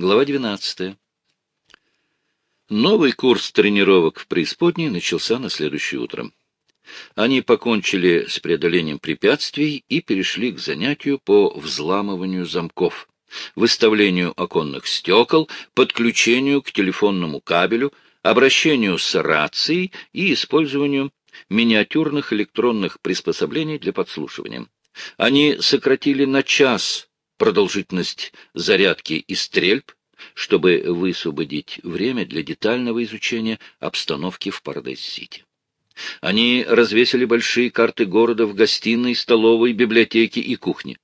Глава 12. Новый курс тренировок в преисподней начался на следующее утро. Они покончили с преодолением препятствий и перешли к занятию по взламыванию замков, выставлению оконных стекол, подключению к телефонному кабелю, обращению с рацией и использованию миниатюрных электронных приспособлений для подслушивания. Они сократили на час продолжительность зарядки и стрельб, чтобы высвободить время для детального изучения обстановки в Парадайз-Сити. Они развесили большие карты города в гостиной, столовой, библиотеке и кухне.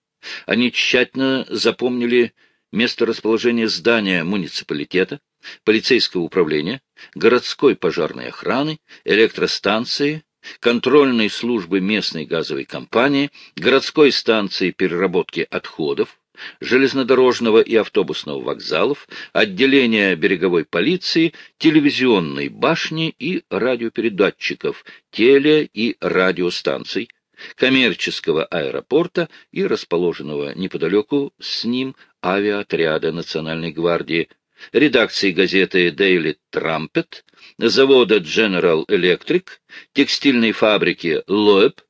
Они тщательно запомнили место расположения здания муниципалитета, полицейского управления, городской пожарной охраны, электростанции, контрольной службы местной газовой компании, городской станции переработки отходов, железнодорожного и автобусного вокзалов, отделения береговой полиции, телевизионной башни и радиопередатчиков, теле- и радиостанций, коммерческого аэропорта и расположенного неподалеку с ним авиаотряда Национальной гвардии, редакции газеты Daily Trumpet, завода General Electric, текстильной фабрики Loeb,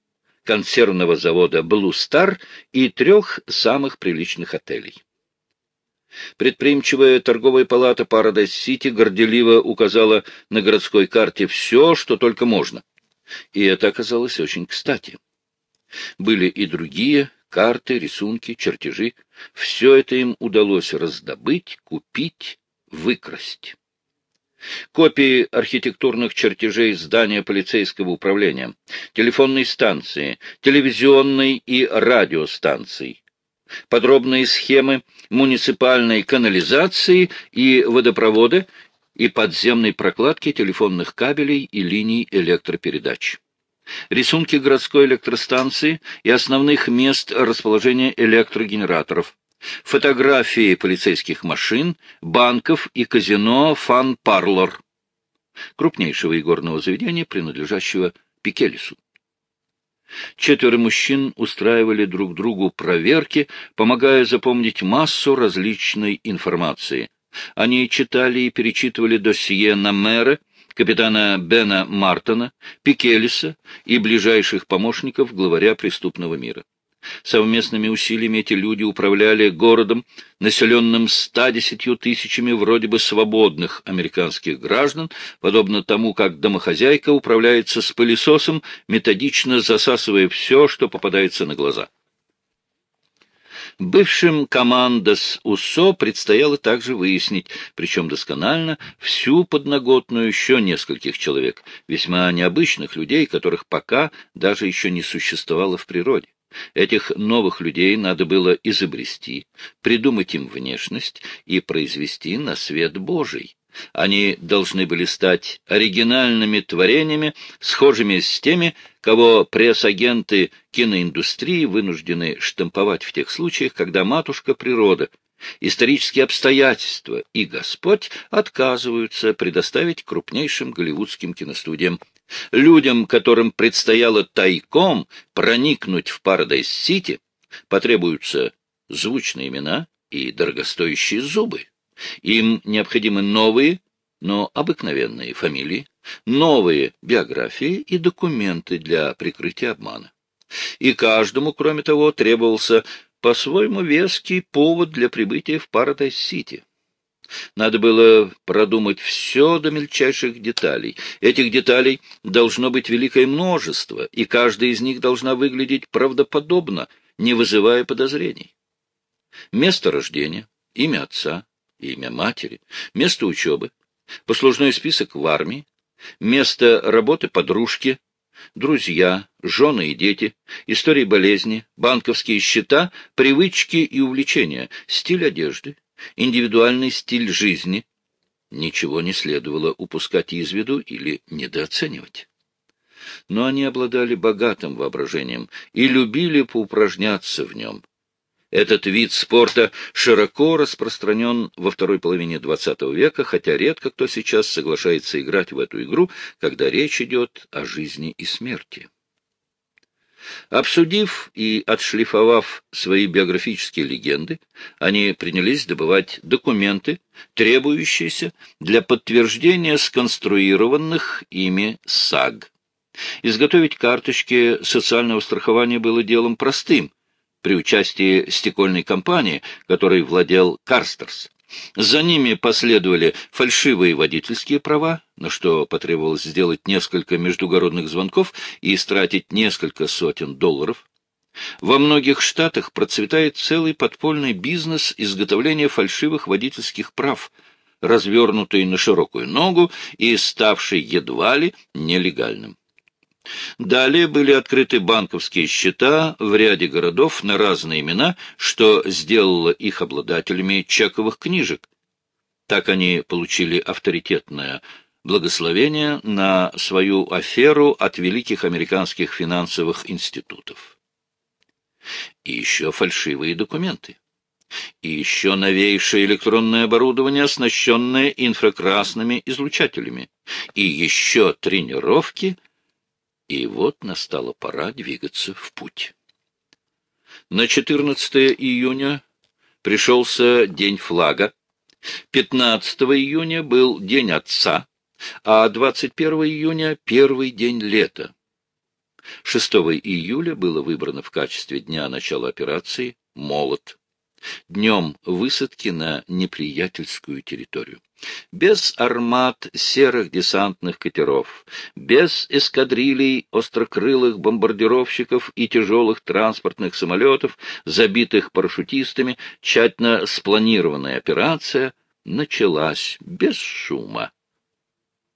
консервного завода Blue Star и трех самых приличных отелей. Предприимчивая торговая палата Парадайз-Сити горделиво указала на городской карте все, что только можно. И это оказалось очень кстати. Были и другие карты, рисунки, чертежи. Все это им удалось раздобыть, купить, выкрасть копии архитектурных чертежей здания полицейского управления, телефонной станции, телевизионной и радиостанций, подробные схемы муниципальной канализации и водопровода и подземной прокладки телефонных кабелей и линий электропередач. Рисунки городской электростанции и основных мест расположения электрогенераторов, фотографии полицейских машин, банков и казино «Фан Парлор», крупнейшего игорного заведения, принадлежащего Пикелису. Четверо мужчин устраивали друг другу проверки, помогая запомнить массу различной информации. Они читали и перечитывали досье на мэра, капитана Бена Мартона, Пикелиса и ближайших помощников главаря преступного мира. Совместными усилиями эти люди управляли городом, населенным 110 тысячами вроде бы свободных американских граждан, подобно тому, как домохозяйка управляется с пылесосом, методично засасывая все, что попадается на глаза. Бывшим командос УСО предстояло также выяснить, причем досконально, всю подноготную еще нескольких человек, весьма необычных людей, которых пока даже еще не существовало в природе. Этих новых людей надо было изобрести, придумать им внешность и произвести на свет Божий. Они должны были стать оригинальными творениями, схожими с теми, кого пресс-агенты киноиндустрии вынуждены штамповать в тех случаях, когда матушка природа, исторические обстоятельства и Господь отказываются предоставить крупнейшим голливудским киностудиям Людям, которым предстояло тайком проникнуть в Парадайз-Сити, потребуются звучные имена и дорогостоящие зубы. Им необходимы новые, но обыкновенные фамилии, новые биографии и документы для прикрытия обмана. И каждому, кроме того, требовался по-своему веский повод для прибытия в Парадайз-Сити. Надо было продумать все до мельчайших деталей. Этих деталей должно быть великое множество, и каждая из них должна выглядеть правдоподобно, не вызывая подозрений. Место рождения, имя отца, имя матери, место учебы, послужной список в армии, место работы подружки, друзья, жены и дети, истории болезни, банковские счета, привычки и увлечения, стиль одежды, индивидуальный стиль жизни, ничего не следовало упускать из виду или недооценивать. Но они обладали богатым воображением и любили поупражняться в нем. Этот вид спорта широко распространен во второй половине XX века, хотя редко кто сейчас соглашается играть в эту игру, когда речь идет о жизни и смерти. Обсудив и отшлифовав свои биографические легенды, они принялись добывать документы, требующиеся для подтверждения сконструированных ими САГ. Изготовить карточки социального страхования было делом простым при участии стекольной компании, которой владел Карстерс. За ними последовали фальшивые водительские права, на что потребовалось сделать несколько междугородных звонков и истратить несколько сотен долларов. Во многих штатах процветает целый подпольный бизнес изготовления фальшивых водительских прав, развернутый на широкую ногу и ставший едва ли нелегальным. Далее были открыты банковские счета в ряде городов на разные имена, что сделало их обладателями чековых книжек. Так они получили авторитетное благословение на свою аферу от великих американских финансовых институтов. И еще фальшивые документы. И еще новейшее электронное оборудование, оснащенное инфракрасными излучателями. И еще тренировки — и вот настала пора двигаться в путь. На 14 июня пришелся день флага, 15 июня был день отца, а 21 июня — первый день лета. 6 июля было выбрано в качестве дня начала операции «Молот» днем высадки на неприятельскую территорию. Без армат серых десантных катеров, без эскадрилей острокрылых бомбардировщиков и тяжелых транспортных самолетов, забитых парашютистами, тщательно спланированная операция началась без шума.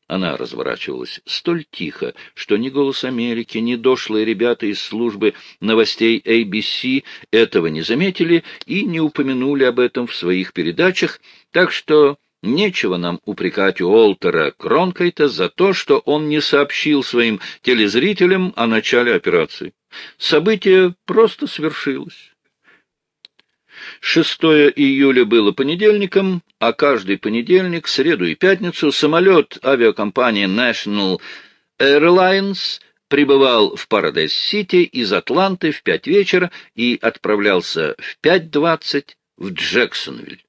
Она разворачивалась столь тихо, что ни «Голос Америки», ни дошлые ребята из службы новостей ABC этого не заметили и не упомянули об этом в своих передачах, так что нечего нам упрекать Уолтера Кронкайта за то, что он не сообщил своим телезрителям о начале операции. Событие просто свершилось. 6 июля было понедельником, а каждый понедельник, среду и пятницу самолет авиакомпании National Airlines прибывал в Парадайз-Сити из Атланты в пять вечера и отправлялся в 5.20 в Джексонвиль.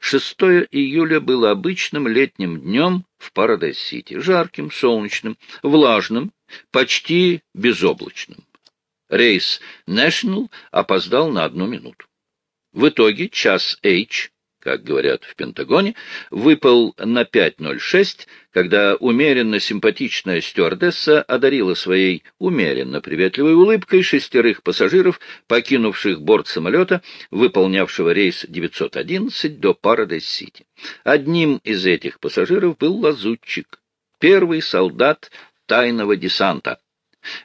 6 июля было обычным летним днем в Парадайз-Сити, жарким, солнечным, влажным, почти безоблачным. Рейс National опоздал на одну минуту. В итоге час H, как говорят в Пентагоне, выпал на 5.06, когда умеренно симпатичная стюардесса одарила своей умеренно приветливой улыбкой шестерых пассажиров, покинувших борт самолета, выполнявшего рейс 911 до Парадайз-Сити. Одним из этих пассажиров был лазутчик, первый солдат тайного десанта.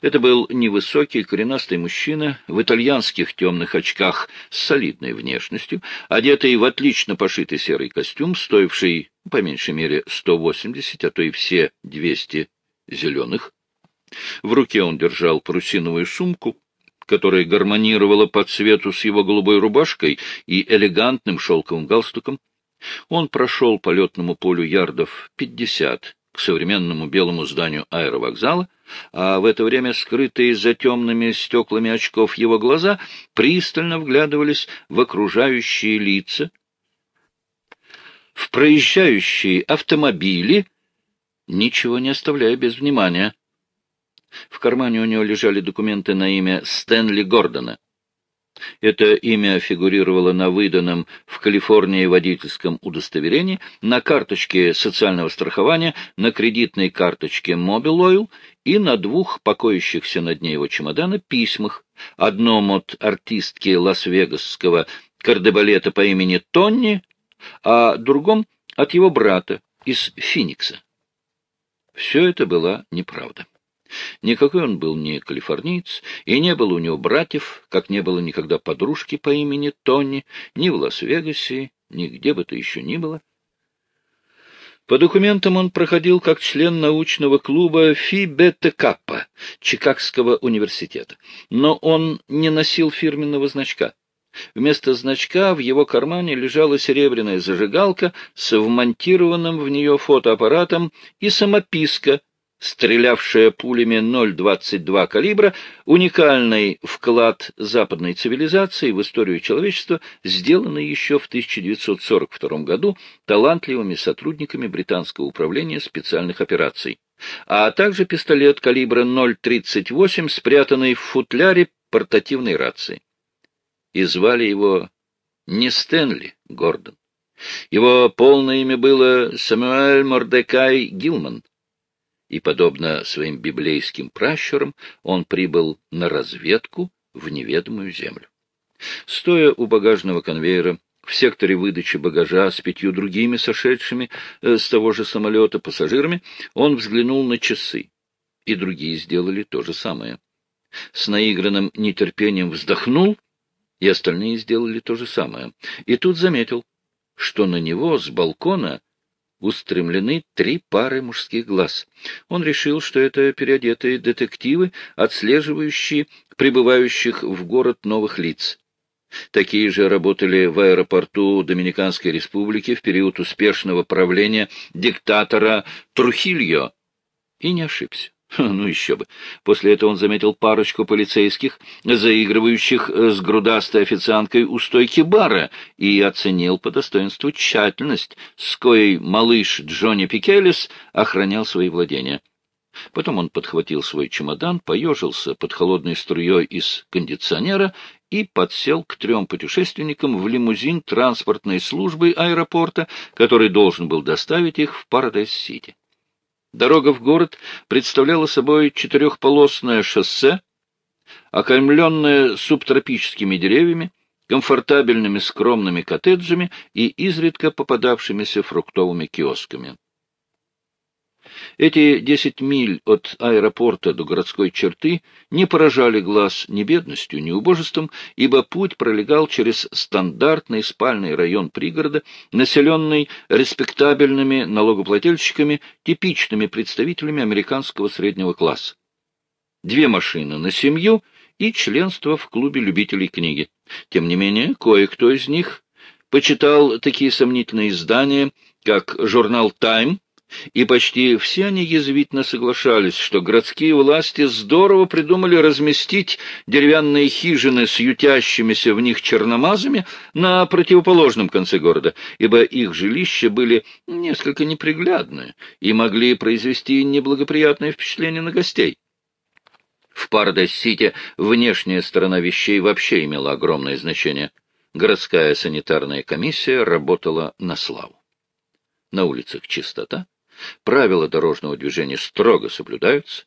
Это был невысокий коренастый мужчина в итальянских темных очках с солидной внешностью, одетый в отлично пошитый серый костюм, стоивший по меньшей мере 180, а то и все 200 зеленых. В руке он держал парусиновую сумку, которая гармонировала по цвету с его голубой рубашкой и элегантным шелковым галстуком. Он прошел по летному полю ярдов пятьдесят к современному белому зданию аэровокзала, а в это время скрытые за темными стеклами очков его глаза пристально вглядывались в окружающие лица, в проезжающие автомобили, ничего не оставляя без внимания. В кармане у него лежали документы на имя Стэнли Гордона. Это имя фигурировало на выданном в Калифорнии водительском удостоверении, на карточке социального страхования, на кредитной карточке Mobile Oil и на двух покоящихся над ней его чемодана письмах, одном от артистки лас-вегасского кардебалета по имени Тонни, а другом от его брата из Финикса. Все это была неправда. Никакой он был не калифорниец, и не было у него братьев, как не было никогда подружки по имени Тони, ни в Лас-Вегасе, ни где бы то еще ни было. По документам он проходил как член научного клуба Фи Бета Каппа Чикагского университета, но он не носил фирменного значка. Вместо значка в его кармане лежала серебряная зажигалка с вмонтированным в нее фотоаппаратом и самописка стрелявшая пулями 0,22 калибра, уникальный вклад западной цивилизации в историю человечества, сделанный еще в 1942 году талантливыми сотрудниками британского управления специальных операций, а также пистолет калибра 0,38, спрятанный в футляре портативной рации. И звали его не Стэнли Гордон. Его полное имя было Самуэль Мордекай Гилман и, подобно своим библейским пращурам, он прибыл на разведку в неведомую землю. Стоя у багажного конвейера, в секторе выдачи багажа с пятью другими сошедшими э, с того же самолета пассажирами, он взглянул на часы, и другие сделали то же самое. С наигранным нетерпением вздохнул, и остальные сделали то же самое. И тут заметил, что на него с балкона устремлены три пары мужских глаз. Он решил, что это переодетые детективы, отслеживающие прибывающих в город новых лиц. Такие же работали в аэропорту Доминиканской республики в период успешного правления диктатора Трухильо. И не ошибся. Ну еще бы. После этого он заметил парочку полицейских, заигрывающих э, с грудастой официанткой у стойки бара, и оценил по достоинству тщательность, с коей малыш Джонни Пикелис охранял свои владения. Потом он подхватил свой чемодан, поежился под холодной струей из кондиционера и подсел к трем путешественникам в лимузин транспортной службы аэропорта, который должен был доставить их в Парадайз-Сити. Дорога в город представляла собой четырехполосное шоссе, окаймленное субтропическими деревьями, комфортабельными скромными коттеджами и изредка попадавшимися фруктовыми киосками. Эти десять миль от аэропорта до городской черты не поражали глаз ни бедностью, ни убожеством, ибо путь пролегал через стандартный спальный район пригорода, населенный респектабельными налогоплательщиками, типичными представителями американского среднего класса. Две машины на семью и членство в клубе любителей книги. Тем не менее, кое-кто из них почитал такие сомнительные издания, как журнал «Тайм», и почти все они язвительно соглашались, что городские власти здорово придумали разместить деревянные хижины с ютящимися в них черномазами на противоположном конце города, ибо их жилища были несколько неприглядные и могли произвести неблагоприятное впечатление на гостей. В Пардес-Сити внешняя сторона вещей вообще имела огромное значение. Городская санитарная комиссия работала на славу. На улицах чистота, Правила дорожного движения строго соблюдаются.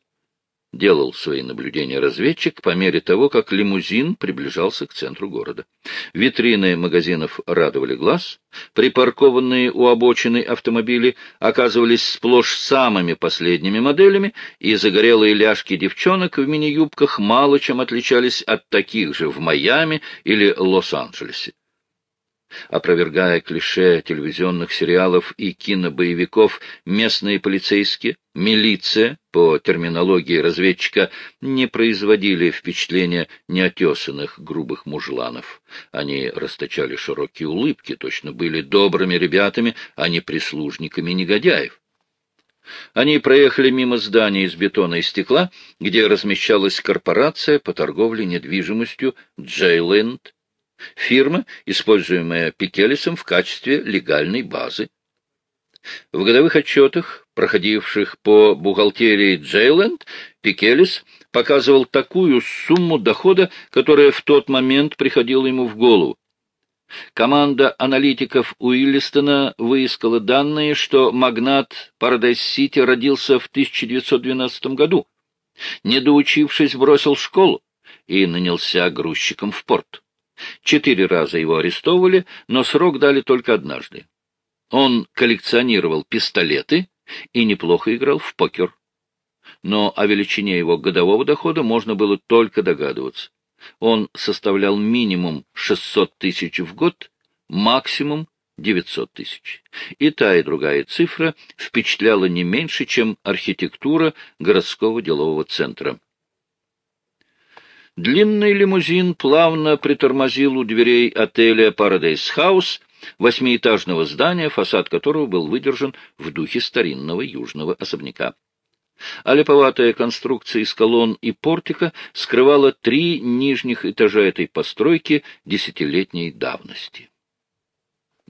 Делал свои наблюдения разведчик по мере того, как лимузин приближался к центру города. Витрины магазинов радовали глаз, припаркованные у обочины автомобили оказывались сплошь самыми последними моделями, и загорелые ляжки девчонок в мини-юбках мало чем отличались от таких же в Майами или Лос-Анджелесе. Опровергая клише телевизионных сериалов и кинобоевиков, местные полицейские, милиция, по терминологии разведчика, не производили впечатления неотесанных грубых мужланов. Они расточали широкие улыбки, точно были добрыми ребятами, а не прислужниками негодяев. Они проехали мимо здания из бетона и стекла, где размещалась корпорация по торговле недвижимостью «Джейленд», Фирма, используемая Пикелисом в качестве легальной базы. В годовых отчетах, проходивших по бухгалтерии Джейленд, Пикелис показывал такую сумму дохода, которая в тот момент приходила ему в голову. Команда аналитиков Уиллистона выискала данные, что магнат Парадайз-Сити родился в 1912 году. Не доучившись, бросил школу и нанялся грузчиком в порт. Четыре раза его арестовывали, но срок дали только однажды. Он коллекционировал пистолеты и неплохо играл в покер. Но о величине его годового дохода можно было только догадываться. Он составлял минимум 600 тысяч в год, максимум 900 тысяч. И та, и другая цифра впечатляла не меньше, чем архитектура городского делового центра. Длинный лимузин плавно притормозил у дверей отеля «Парадейс Хаус», восьмиэтажного здания, фасад которого был выдержан в духе старинного южного особняка. а конструкция из колонн и портика скрывала три нижних этажа этой постройки десятилетней давности.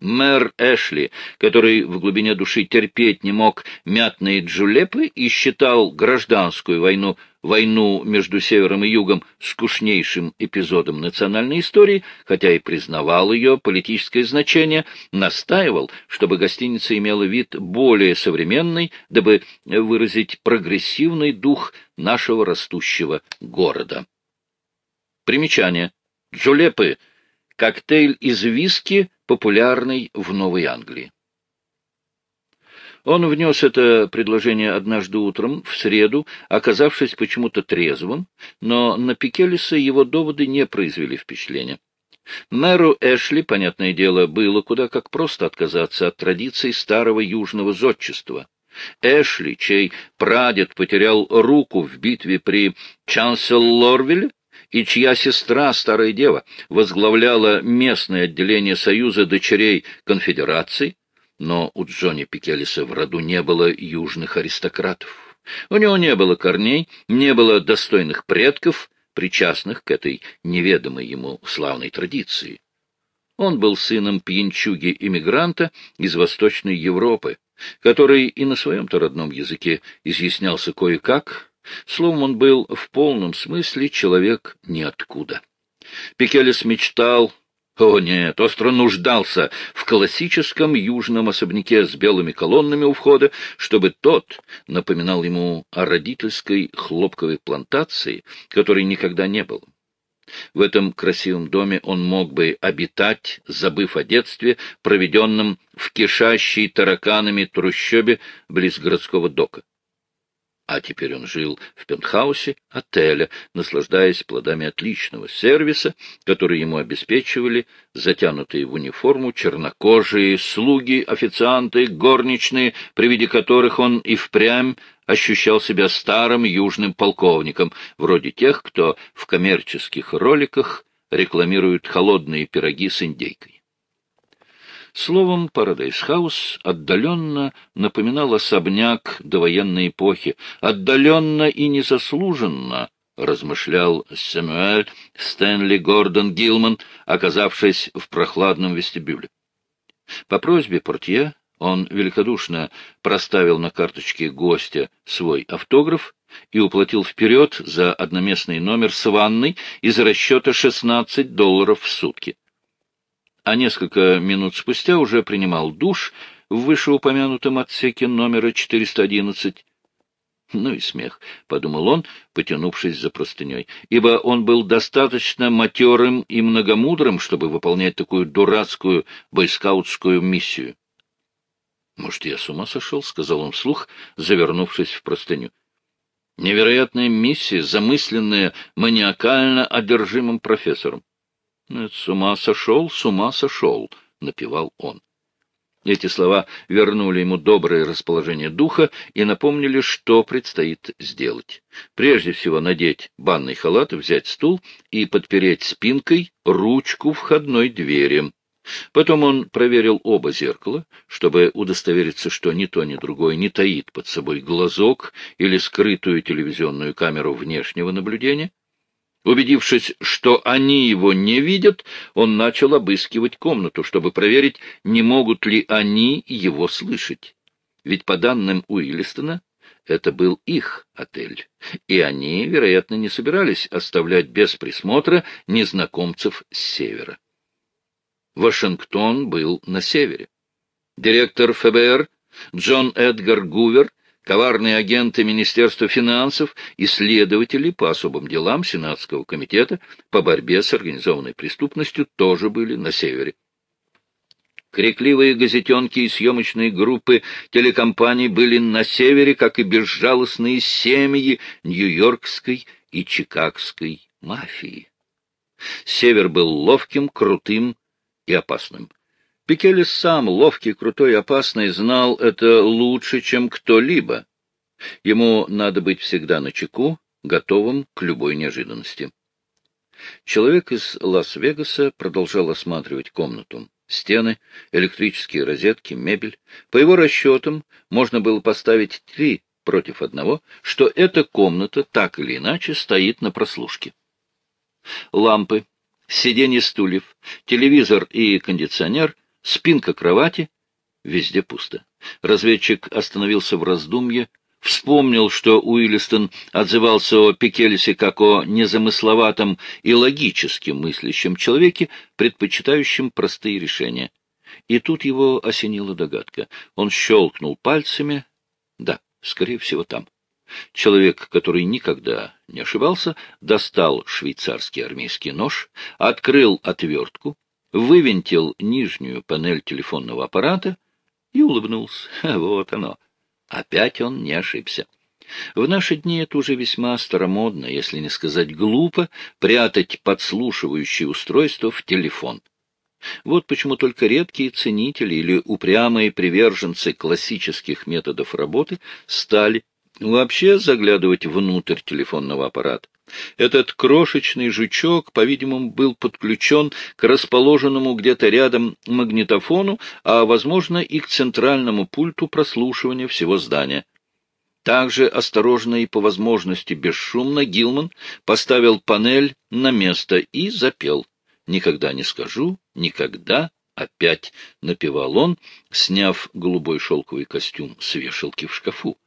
Мэр Эшли, который в глубине души терпеть не мог мятные джулепы и считал гражданскую войну, войну между Севером и Югом, скучнейшим эпизодом национальной истории, хотя и признавал ее политическое значение, настаивал, чтобы гостиница имела вид более современный, дабы выразить прогрессивный дух нашего растущего города. Примечание. Джулепы — коктейль из виски, популярный в Новой Англии. Он внес это предложение однажды утром, в среду, оказавшись почему-то трезвым, но на Пикелиса его доводы не произвели впечатления. Мэру Эшли, понятное дело, было куда как просто отказаться от традиций старого южного зодчества. Эшли, чей прадед потерял руку в битве при Чанселлорвилле, и чья сестра, старая дева, возглавляла местное отделение Союза дочерей конфедерации, но у Джонни Пикелиса в роду не было южных аристократов. У него не было корней, не было достойных предков, причастных к этой неведомой ему славной традиции. Он был сыном пьянчуги-иммигранта из Восточной Европы, который и на своем-то родном языке изъяснялся кое-как, Словом, он был в полном смысле человек ниоткуда. Пикелес мечтал, о нет, остро нуждался в классическом южном особняке с белыми колоннами у входа, чтобы тот напоминал ему о родительской хлопковой плантации, которой никогда не было. В этом красивом доме он мог бы обитать, забыв о детстве, проведенном в кишащей тараканами трущобе близ городского дока а теперь он жил в пентхаусе отеля, наслаждаясь плодами отличного сервиса, который ему обеспечивали затянутые в униформу чернокожие слуги, официанты, горничные, при виде которых он и впрямь ощущал себя старым южным полковником, вроде тех, кто в коммерческих роликах рекламирует холодные пироги с индейкой. Словом, Парадайс-хаус отдаленно напоминал особняк довоенной эпохи, отдаленно и незаслуженно, размышлял Сэмюэль Стэнли Гордон Гилман, оказавшись в прохладном вестибюле. По просьбе портье он великодушно проставил на карточке гостя свой автограф и уплатил вперед за одноместный номер с ванной из расчета 16 долларов в сутки а несколько минут спустя уже принимал душ в вышеупомянутом отсеке номера 411. Ну и смех, — подумал он, потянувшись за простыней, ибо он был достаточно матерым и многомудрым, чтобы выполнять такую дурацкую бойскаутскую миссию. «Может, я с ума сошел?» — сказал он вслух, завернувшись в простыню. «Невероятная миссия, замысленная маниакально одержимым профессором. — С ума сошел, с ума сошел, — напевал он. Эти слова вернули ему доброе расположение духа и напомнили, что предстоит сделать. Прежде всего надеть банный халат, взять стул и подпереть спинкой ручку входной двери. Потом он проверил оба зеркала, чтобы удостовериться, что ни то, ни другое не таит под собой глазок или скрытую телевизионную камеру внешнего наблюдения. Убедившись, что они его не видят, он начал обыскивать комнату, чтобы проверить, не могут ли они его слышать. Ведь по данным Уиллистона, это был их отель, и они, вероятно, не собирались оставлять без присмотра незнакомцев с севера. Вашингтон был на севере. Директор ФБР Джон Эдгар Гувер коварные агенты Министерства финансов и следователи по особым делам Сенатского комитета по борьбе с организованной преступностью тоже были на севере. Крикливые газетенки и съемочные группы телекомпаний были на севере, как и безжалостные семьи нью-йоркской и чикагской мафии. Север был ловким, крутым и опасным. Пикелес сам, ловкий, крутой опасный, знал это лучше, чем кто-либо. Ему надо быть всегда на чеку, готовым к любой неожиданности. Человек из Лас-Вегаса продолжал осматривать комнату. Стены, электрические розетки, мебель. По его расчетам, можно было поставить три против одного, что эта комната так или иначе стоит на прослушке. Лампы, сиденье стульев, телевизор и кондиционер, спинка кровати — везде пусто. Разведчик остановился в раздумье, вспомнил, что Уиллистон отзывался о Пикелесе как о незамысловатом и логически мыслящем человеке, предпочитающем простые решения. И тут его осенила догадка. Он щелкнул пальцами. Да, скорее всего, там. Человек, который никогда не ошибался, достал швейцарский армейский нож, открыл отвертку, вывинтил нижнюю панель телефонного аппарата и улыбнулся. Вот оно. Опять он не ошибся. В наши дни это уже весьма старомодно, если не сказать глупо, прятать подслушивающее устройство в телефон. Вот почему только редкие ценители или упрямые приверженцы классических методов работы стали вообще заглядывать внутрь телефонного аппарата. Этот крошечный жучок, по-видимому, был подключен к расположенному где-то рядом магнитофону, а, возможно, и к центральному пульту прослушивания всего здания. Также осторожно и по возможности бесшумно Гилман поставил панель на место и запел. «Никогда не скажу, никогда опять», — напевал он, сняв голубой шелковый костюм с вешалки в шкафу.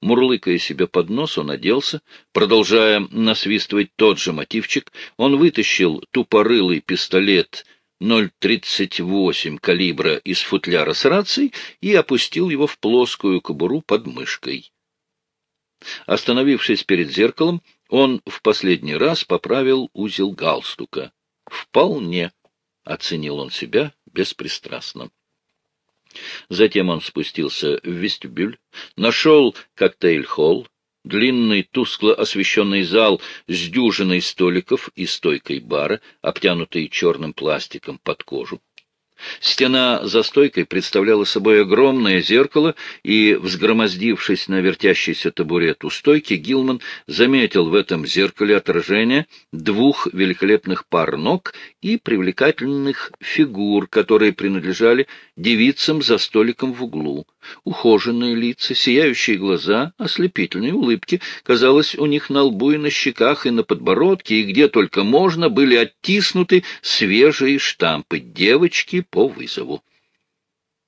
Мурлыкая себе под нос, он оделся. Продолжая насвистывать тот же мотивчик, он вытащил тупорылый пистолет 0,38 калибра из футляра с рацией и опустил его в плоскую кобуру под мышкой. Остановившись перед зеркалом, он в последний раз поправил узел галстука. «Вполне», — оценил он себя беспристрастно. Затем он спустился в вестибюль, нашел коктейль-холл, длинный тускло освещенный зал с дюжиной столиков и стойкой бара, обтянутой черным пластиком под кожу. Стена за стойкой представляла собой огромное зеркало, и, взгромоздившись на вертящийся табурет у стойки, Гилман заметил в этом зеркале отражение двух великолепных пар ног и привлекательных фигур, которые принадлежали девицам за столиком в углу. Ухоженные лица, сияющие глаза, ослепительные улыбки. Казалось, у них на лбу и на щеках, и на подбородке, и где только можно, были оттиснуты свежие штампы девочки по вызову.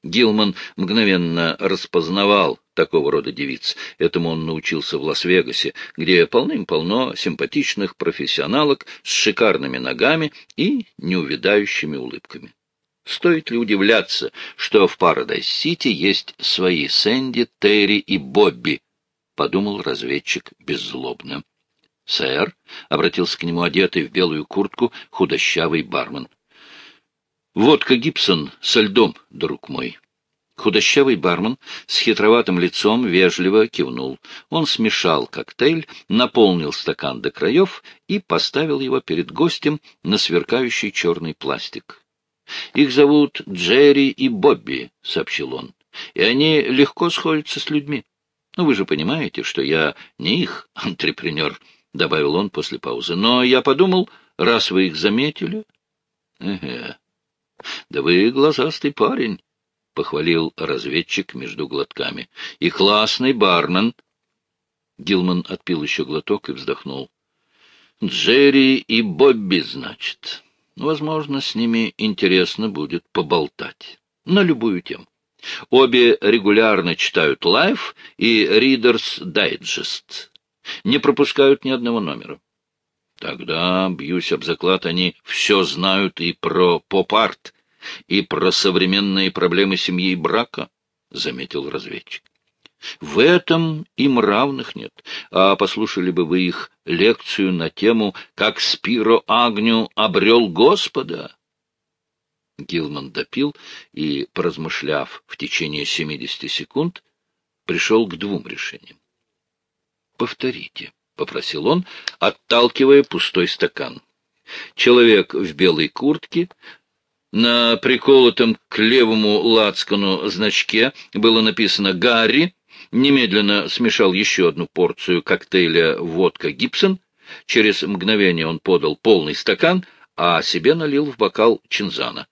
Гилман мгновенно распознавал такого рода девиц. Этому он научился в Лас-Вегасе, где полным-полно симпатичных профессионалок с шикарными ногами и неувядающими улыбками. Стоит ли удивляться, что в Парадайз-Сити есть свои Сэнди, Терри и Бобби? — подумал разведчик беззлобно. — Сэр, — обратился к нему одетый в белую куртку худощавый бармен. — Водка Гибсон со льдом, друг мой. Худощавый бармен с хитроватым лицом вежливо кивнул. Он смешал коктейль, наполнил стакан до краев и поставил его перед гостем на сверкающий черный пластик. Их зовут Джерри и Бобби, — сообщил он, — и они легко сходятся с людьми. Ну, вы же понимаете, что я не их антрепренер, — добавил он после паузы. Но я подумал, раз вы их заметили... Эге. Да вы глазастый парень, — похвалил разведчик между глотками. — И классный бармен. Гилман отпил еще глоток и вздохнул. — Джерри и Бобби, значит. Возможно, с ними интересно будет поболтать. На любую тему. Обе регулярно читают Life и Reader's Digest. Не пропускают ни одного номера. Тогда, бьюсь об заклад, они все знают и про поп-арт, и про современные проблемы семьи и брака, — заметил разведчик. В этом им равных нет. А послушали бы вы их лекцию на тему «Как Спиро Агню обрел Господа»? Гилман допил и, поразмышляв в течение 70 секунд, пришел к двум решениям. «Повторите», — попросил он, отталкивая пустой стакан. Человек в белой куртке на приколотом к левому лацкану значке было написано «Гарри», немедленно смешал еще одну порцию коктейля водка «Гибсон». Через мгновение он подал полный стакан, а себе налил в бокал чинзана.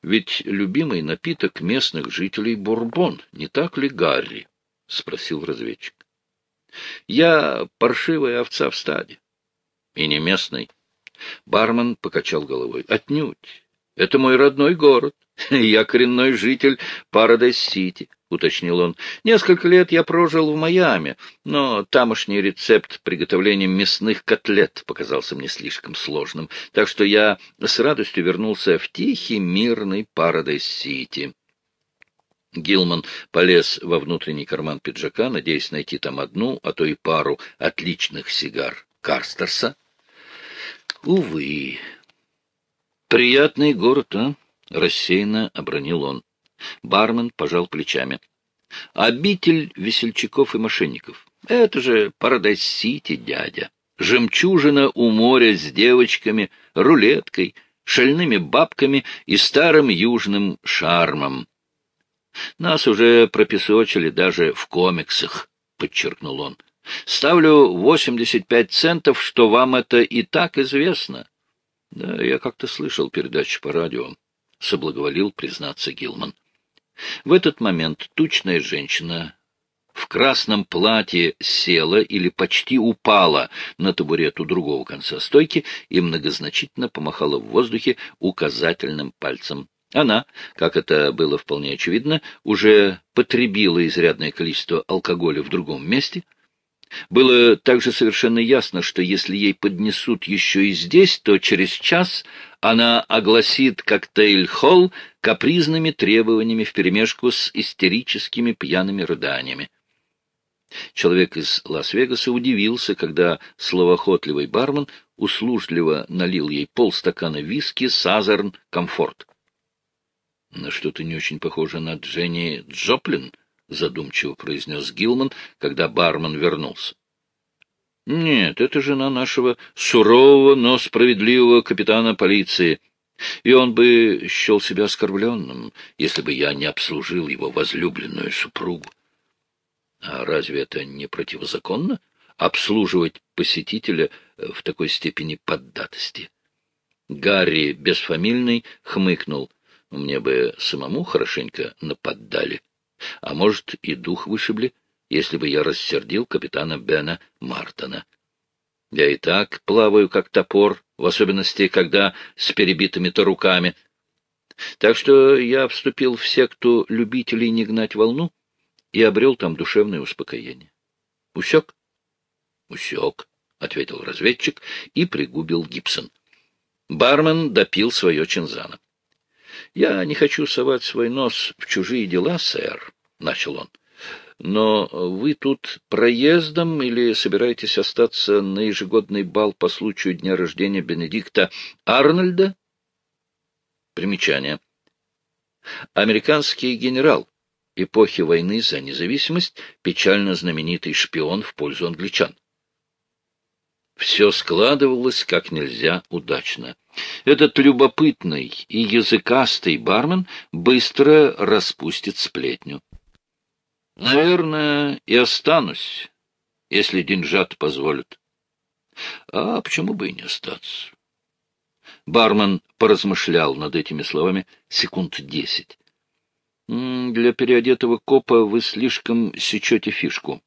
Ведь любимый напиток местных жителей — бурбон, не так ли, Гарри? — спросил разведчик. — Я паршивая овца в стаде. — И не местный. Бармен покачал головой. — Отнюдь. Это мой родной город. Я коренной житель Парадайз-Сити, — уточнил он. Несколько лет я прожил в Майами, но тамошний рецепт приготовления мясных котлет показался мне слишком сложным, так что я с радостью вернулся в тихий, мирный Парадайз-Сити. Гилман полез во внутренний карман пиджака, надеясь найти там одну, а то и пару отличных сигар Карстерса. Увы. Приятный город, а? — рассеянно обронил он. Бармен пожал плечами. Обитель весельчаков и мошенников. Это же Парадайз-Сити, дядя. Жемчужина у моря с девочками, рулеткой, шальными бабками и старым южным шармом. Нас уже пропесочили даже в комиксах, — подчеркнул он. Ставлю восемьдесят пять центов, что вам это и так известно. Да, я как-то слышал передачу по радио, — соблаговолил признаться Гилман. В этот момент тучная женщина в красном платье села или почти упала на табурет у другого конца стойки и многозначительно помахала в воздухе указательным пальцем. Она, как это было вполне очевидно, уже потребила изрядное количество алкоголя в другом месте. Было также совершенно ясно, что если ей поднесут еще и здесь, то через час она огласит коктейль-холл капризными требованиями вперемешку с истерическими пьяными рыданиями. Человек из Лас-Вегаса удивился, когда словоохотливый бармен услужливо налил ей полстакана виски «Сазерн Комфорт». На что-то не очень похоже на Дженни Джоплин, — задумчиво произнес Гилман, когда бармен вернулся. — Нет, это жена нашего сурового, но справедливого капитана полиции, и он бы счел себя оскорбленным, если бы я не обслужил его возлюбленную супругу. А разве это не противозаконно — обслуживать посетителя в такой степени поддатости? Гарри, бесфамильный, хмыкнул. Мне бы самому хорошенько наподдали. А может, и дух вышибли, если бы я рассердил капитана Бена Мартона. Я и так плаваю, как топор, в особенности, когда с перебитыми-то руками. Так что я вступил в секту любителей не гнать волну и обрел там душевное успокоение. — Усек? — Усек, — ответил разведчик и пригубил Гибсон. Бармен допил свое чинзано. — Я не хочу совать свой нос в чужие дела, сэр, — начал он. — Но вы тут проездом или собираетесь остаться на ежегодный бал по случаю дня рождения Бенедикта Арнольда? Примечание. Американский генерал эпохи войны за независимость, печально знаменитый шпион в пользу англичан. Все складывалось как нельзя удачно. Этот любопытный и языкастый бармен быстро распустит сплетню. Наверное, и останусь, если деньжат позволят. А почему бы и не остаться? Бармен поразмышлял над этими словами секунд десять. Для переодетого копа вы слишком сечете фишку,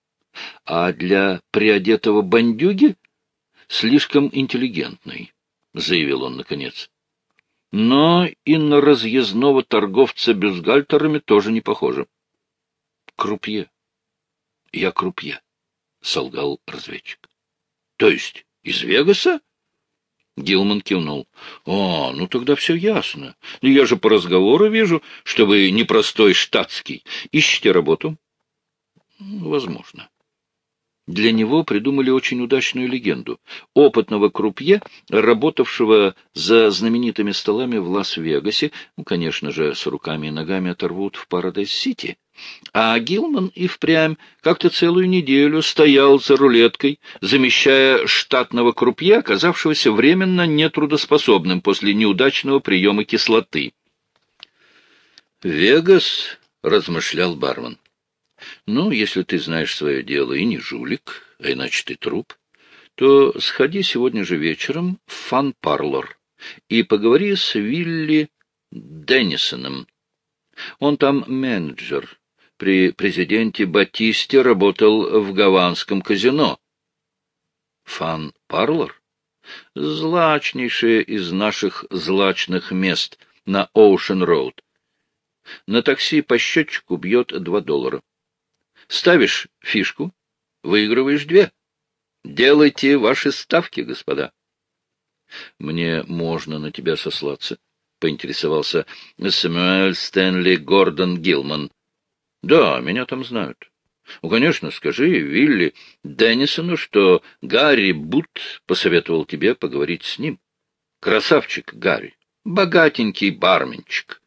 а для приодетого бандюги слишком интеллигентный, — заявил он наконец. Но и на разъездного торговца бюстгальтерами тоже не похоже. — Крупье. — Я крупье, — солгал разведчик. — То есть из Вегаса? Гилман кивнул. — О, ну тогда все ясно. Я же по разговору вижу, что вы непростой штатский. Ищете работу? — Возможно. Для него придумали очень удачную легенду. Опытного крупье, работавшего за знаменитыми столами в Лас-Вегасе, ну, конечно же, с руками и ногами оторвут в Парадайз-Сити. А Гилман и впрямь как-то целую неделю стоял за рулеткой, замещая штатного крупье, оказавшегося временно нетрудоспособным после неудачного приема кислоты. «Вегас», — размышлял бармен, — ну, если ты знаешь свое дело и не жулик, а иначе ты труп, то сходи сегодня же вечером в фан-парлор и поговори с Вилли Деннисоном. Он там менеджер, при президенте Батисте работал в гаванском казино. Фан Парлор? Злачнейшее из наших злачных мест на Оушен-Роуд. На такси по счетчику бьет два доллара. Ставишь фишку, выигрываешь две. Делайте ваши ставки, господа. Мне можно на тебя сослаться, — поинтересовался Сэмюэль Стэнли Гордон Гилман. — Да, меня там знают. Ну, конечно, скажи Вилли Деннисону, что Гарри Бут посоветовал тебе поговорить с ним. Красавчик Гарри, богатенький барменчик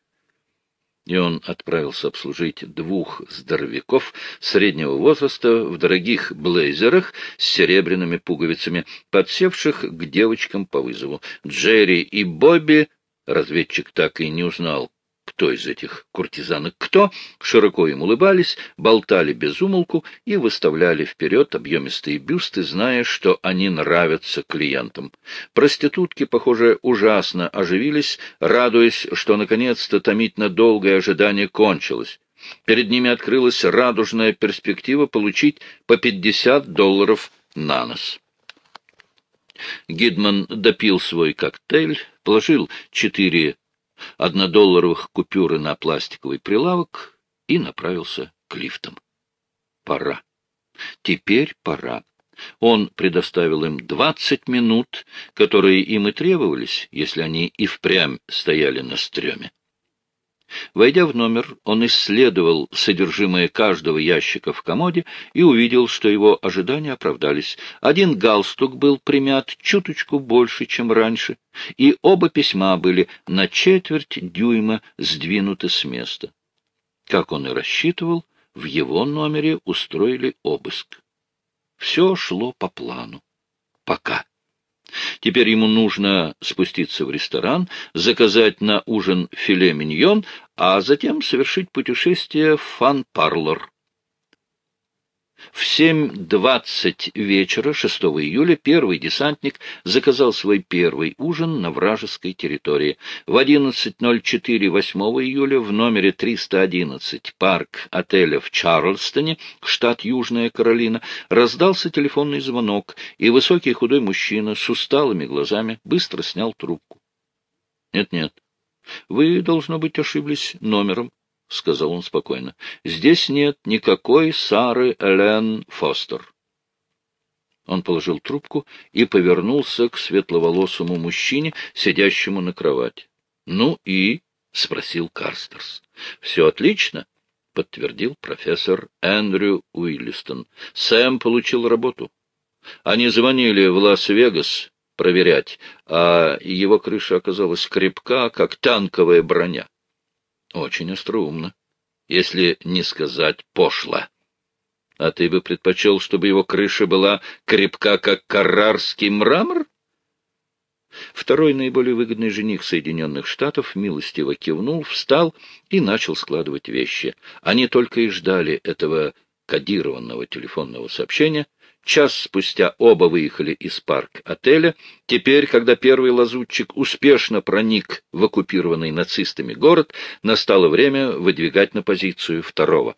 и он отправился обслужить двух здоровяков среднего возраста в дорогих блейзерах с серебряными пуговицами, подсевших к девочкам по вызову. Джерри и Бобби разведчик так и не узнал, кто из этих куртизанок кто, широко им улыбались, болтали без умолку и выставляли вперед объемистые бюсты, зная, что они нравятся клиентам. Проститутки, похоже, ужасно оживились, радуясь, что наконец-то томительно долгое ожидание кончилось. Перед ними открылась радужная перспектива получить по 50 долларов на нос. Гидман допил свой коктейль, положил четыре однодолларовых купюры на пластиковый прилавок и направился к лифтам. Пора. Теперь пора. Он предоставил им двадцать минут, которые им и требовались, если они и впрямь стояли на стреме. Войдя в номер, он исследовал содержимое каждого ящика в комоде и увидел, что его ожидания оправдались. Один галстук был примят чуточку больше, чем раньше, и оба письма были на четверть дюйма сдвинуты с места. Как он и рассчитывал, в его номере устроили обыск. Все шло по плану. Пока. Теперь ему нужно спуститься в ресторан, заказать на ужин филе миньон, а затем совершить путешествие в фан-парлор. В 7.20 вечера 6 июля первый десантник заказал свой первый ужин на вражеской территории. В 11.04 8 июля в номере 311 парк отеля в Чарльстоне, штат Южная Каролина, раздался телефонный звонок, и высокий худой мужчина с усталыми глазами быстро снял трубку. «Нет-нет, вы, должно быть, ошиблись номером. — сказал он спокойно. — Здесь нет никакой Сары Элен Фостер. Он положил трубку и повернулся к светловолосому мужчине, сидящему на кровати. — Ну и? — спросил Карстерс. — Все отлично, — подтвердил профессор Эндрю Уиллистон. — Сэм получил работу. Они звонили в Лас-Вегас проверять, а его крыша оказалась крепка, как танковая броня. Очень остроумно, если не сказать пошло. А ты бы предпочел, чтобы его крыша была крепка, как каррарский мрамор? Второй наиболее выгодный жених Соединенных Штатов милостиво кивнул, встал и начал складывать вещи. Они только и ждали этого кодированного телефонного сообщения — Час спустя оба выехали из парк-отеля. Теперь, когда первый лазутчик успешно проник в оккупированный нацистами город, настало время выдвигать на позицию второго.